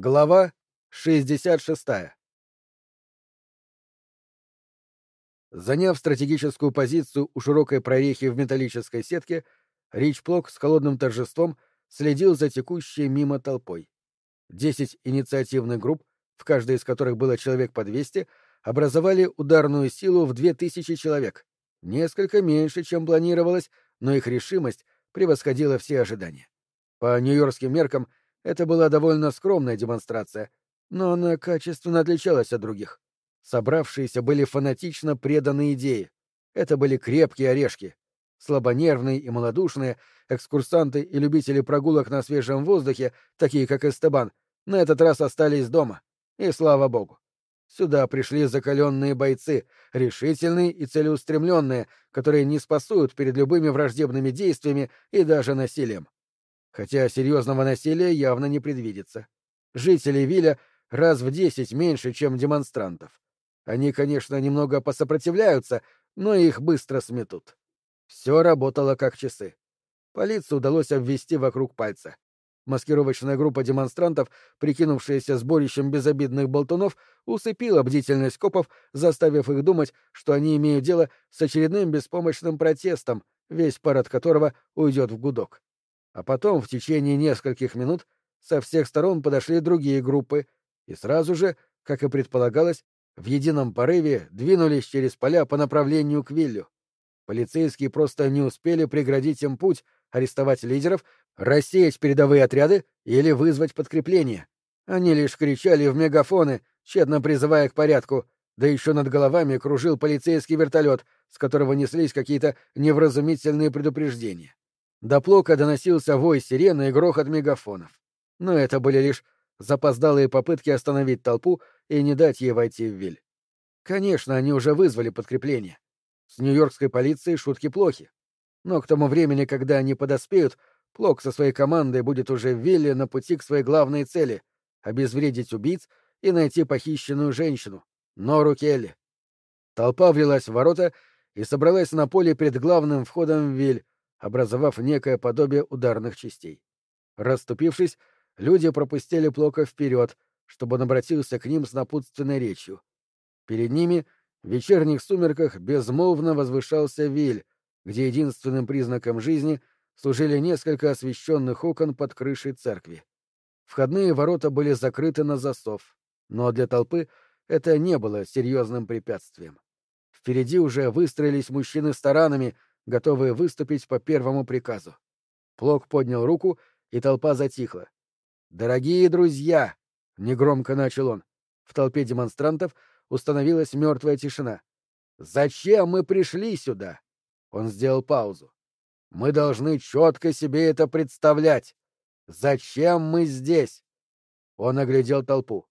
Глава 66. Заняв стратегическую позицию у широкой прорехи в металлической сетке, Ричплок с холодным торжеством следил за текущей мимо толпой. Десять инициативных групп, в каждой из которых было человек по 200, образовали ударную силу в 2000 человек. Несколько меньше, чем планировалось, но их решимость превосходила все ожидания. По нью-йоркским меркам это была довольно скромная демонстрация, но она качественно отличалась от других. Собравшиеся были фанатично преданы идее. Это были крепкие орешки. Слабонервные и малодушные, экскурсанты и любители прогулок на свежем воздухе, такие как Эстебан, на этот раз остались дома. И слава богу. Сюда пришли закаленные бойцы, решительные и целеустремленные, которые не спасуют перед любыми враждебными действиями и даже насилием хотя серьезного насилия явно не предвидится. Жители Виля раз в десять меньше, чем демонстрантов. Они, конечно, немного посопротивляются, но их быстро сметут. Все работало как часы. Полицию удалось обвести вокруг пальца. Маскировочная группа демонстрантов, прикинувшаяся сборищем безобидных болтунов, усыпила бдительность копов, заставив их думать, что они имеют дело с очередным беспомощным протестом, весь парад которого уйдет в гудок. А потом, в течение нескольких минут, со всех сторон подошли другие группы, и сразу же, как и предполагалось, в едином порыве двинулись через поля по направлению к Виллю. Полицейские просто не успели преградить им путь, арестовать лидеров, рассеять передовые отряды или вызвать подкрепление. Они лишь кричали в мегафоны, тщетно призывая к порядку, да еще над головами кружил полицейский вертолет, с которого неслись какие-то невразумительные предупреждения. До Плока доносился вой сирены и грохот мегафонов. Но это были лишь запоздалые попытки остановить толпу и не дать ей войти в Виль. Конечно, они уже вызвали подкрепление. С нью-йоркской полицией шутки плохи. Но к тому времени, когда они подоспеют, Плок со своей командой будет уже в Вилле на пути к своей главной цели — обезвредить убийц и найти похищенную женщину, Нору Келли. Толпа влилась в ворота и собралась на поле перед главным входом в Виль, образовав некое подобие ударных частей. Расступившись, люди пропустили Плока вперед, чтобы он обратился к ним с напутственной речью. Перед ними, в вечерних сумерках, безмолвно возвышался Виль, где единственным признаком жизни служили несколько освещенных окон под крышей церкви. Входные ворота были закрыты на засов, но для толпы это не было серьезным препятствием. Впереди уже выстроились мужчины с таранами, готовые выступить по первому приказу. Плок поднял руку, и толпа затихла. «Дорогие друзья!» — негромко начал он. В толпе демонстрантов установилась мертвая тишина. «Зачем мы пришли сюда?» Он сделал паузу. «Мы должны четко себе это представлять. Зачем мы здесь?» Он оглядел толпу.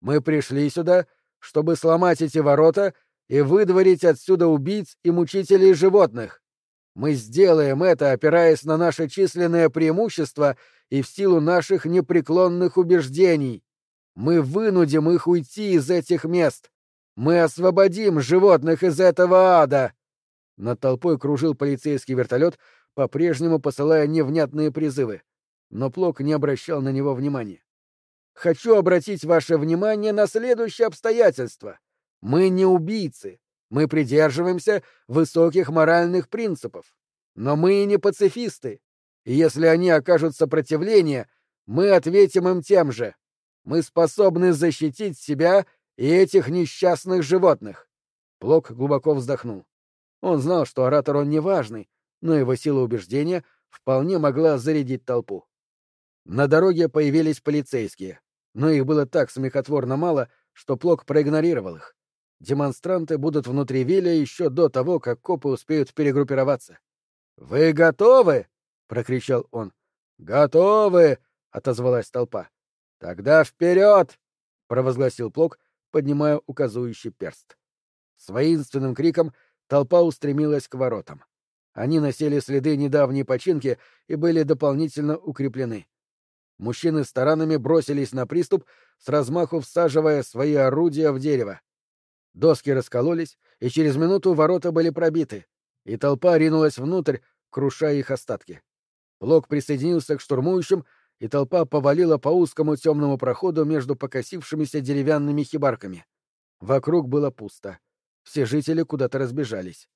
«Мы пришли сюда, чтобы сломать эти ворота и выдворить отсюда убийц и мучителей животных. Мы сделаем это, опираясь на наше численное преимущество и в силу наших непреклонных убеждений. Мы вынудим их уйти из этих мест. Мы освободим животных из этого ада. Над толпой кружил полицейский вертолет, по-прежнему посылая невнятные призывы. Но Плок не обращал на него внимания. Хочу обратить ваше внимание на следующее обстоятельство. Мы не убийцы. Мы придерживаемся высоких моральных принципов. Но мы и не пацифисты. И если они окажут сопротивление, мы ответим им тем же. Мы способны защитить себя и этих несчастных животных. Плок глубоко вздохнул. Он знал, что оратор он неважный, но его сила убеждения вполне могла зарядить толпу. На дороге появились полицейские, но их было так смехотворно мало, что Плок проигнорировал их демонстранты будут внутри Вилля еще до того, как копы успеют перегруппироваться. «Вы готовы?» — прокричал он. «Готовы!» — отозвалась толпа. «Тогда вперед!» — провозгласил Плок, поднимая указующий перст. С воинственным криком толпа устремилась к воротам. Они носили следы недавней починки и были дополнительно укреплены. Мужчины с таранами бросились на приступ, с размаху всаживая свои орудия в дерево. Доски раскололись, и через минуту ворота были пробиты, и толпа ринулась внутрь, крушая их остатки. Блок присоединился к штурмующим и толпа повалила по узкому темному проходу между покосившимися деревянными хибарками. Вокруг было пусто. Все жители куда-то разбежались.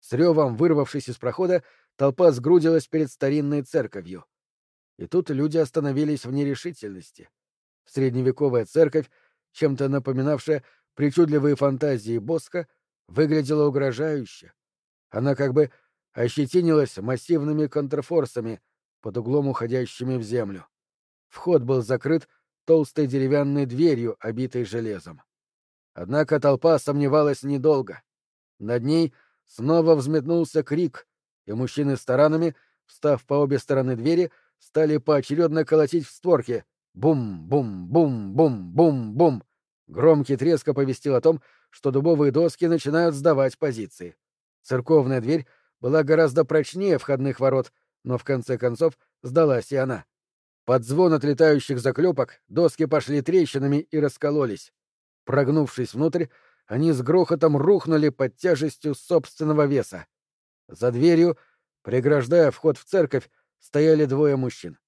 С ревом, вырвавшись из прохода, толпа сгрудилась перед старинной церковью. И тут люди остановились в нерешительности. Средневековая церковь, чем-то напоминавшая причудливые фантазии Боска, выглядела угрожающе. Она как бы ощетинилась массивными контрфорсами, под углом уходящими в землю. Вход был закрыт толстой деревянной дверью, обитой железом. Однако толпа сомневалась недолго. Над ней снова взметнулся крик, и мужчины с таранами, встав по обе стороны двери, стали поочередно колотить в створки. Бум-бум-бум-бум-бум-бум. Громкий треск оповестил о том, что дубовые доски начинают сдавать позиции. Церковная дверь была гораздо прочнее входных ворот, но в конце концов сдалась и она. Под звон отлетающих заклепок доски пошли трещинами и раскололись. Прогнувшись внутрь, они с грохотом рухнули под тяжестью собственного веса. За дверью, преграждая вход в церковь, стояли двое мужчин.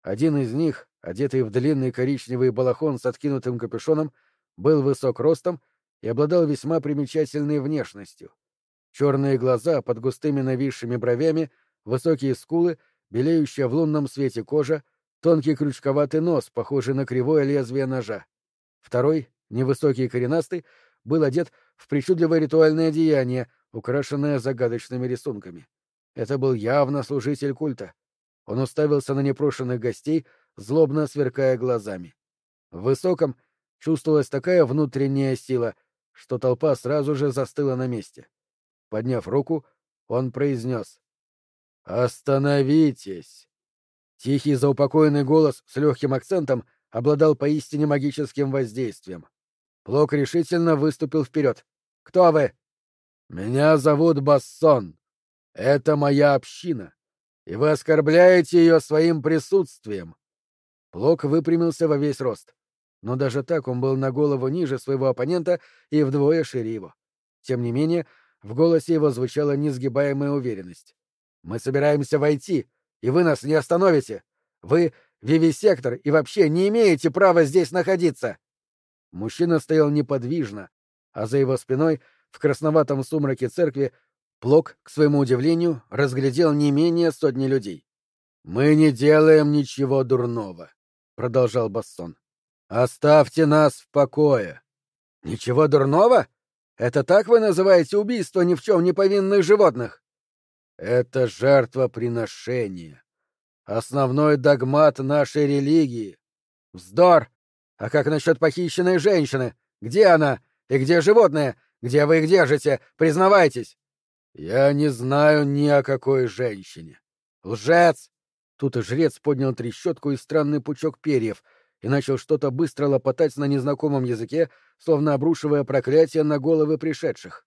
Один из них, одетый в длинный коричневый балахон с откинутым капюшоном, был высок ростом и обладал весьма примечательной внешностью. Черные глаза под густыми нависшими бровями, высокие скулы, белеющая в лунном свете кожа, тонкий крючковатый нос, похожий на кривое лезвие ножа. Второй, невысокий коренастый, был одет в причудливое ритуальное одеяние, украшенное загадочными рисунками. Это был явно служитель культа. Он уставился на непрошенных гостей, злобно сверкая глазами. В высоком чувствовалась такая внутренняя сила, что толпа сразу же застыла на месте. Подняв руку, он произнес «Остановитесь!» Тихий заупокоенный голос с легким акцентом обладал поистине магическим воздействием. Плок решительно выступил вперед. «Кто вы?» «Меня зовут Бассон. Это моя община, и вы оскорбляете ее своим присутствием». Плок выпрямился во весь рост. Но даже так он был на голову ниже своего оппонента и вдвое шире его. Тем не менее, в голосе его звучала несгибаемая уверенность. Мы собираемся войти, и вы нас не остановите. Вы — вивисектор и вообще не имеете права здесь находиться. Мужчина стоял неподвижно, а за его спиной, в красноватом сумраке церкви, Плок, к своему удивлению, разглядел не менее сотни людей. «Мы не делаем ничего дурного», — продолжал Бассон. «Оставьте нас в покое». «Ничего дурного? Это так вы называете убийство ни в чем не повинных животных?» Это жертвоприношение. Основной догмат нашей религии. Вздор! А как насчет похищенной женщины? Где она? И где животное? Где вы их держите? Признавайтесь! Я не знаю ни о какой женщине. Лжец! Тут и жрец поднял трещотку и странный пучок перьев и начал что-то быстро лопотать на незнакомом языке, словно обрушивая проклятие на головы пришедших.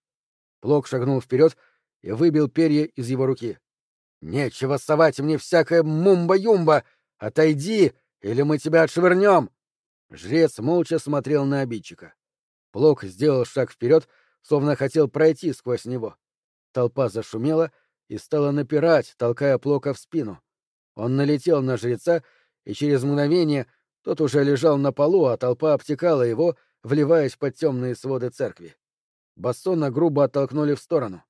Плок шагнул вперед и выбил перья из его руки. «Нечего совать мне всякое мумба-юмба! Отойди, или мы тебя отшвырнем!» Жрец молча смотрел на обидчика. Плок сделал шаг вперед, словно хотел пройти сквозь него. Толпа зашумела и стала напирать, толкая Плока в спину. Он налетел на жреца, и через мгновение тот уже лежал на полу, а толпа обтекала его, вливаясь под темные своды церкви. Бассона грубо оттолкнули в сторону.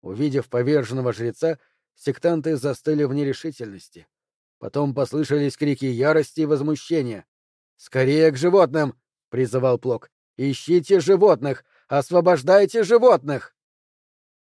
Увидев поверженного жреца, сектанты застыли в нерешительности. Потом послышались крики ярости и возмущения. «Скорее к животным!» — призывал Плок. «Ищите животных! Освобождайте животных!»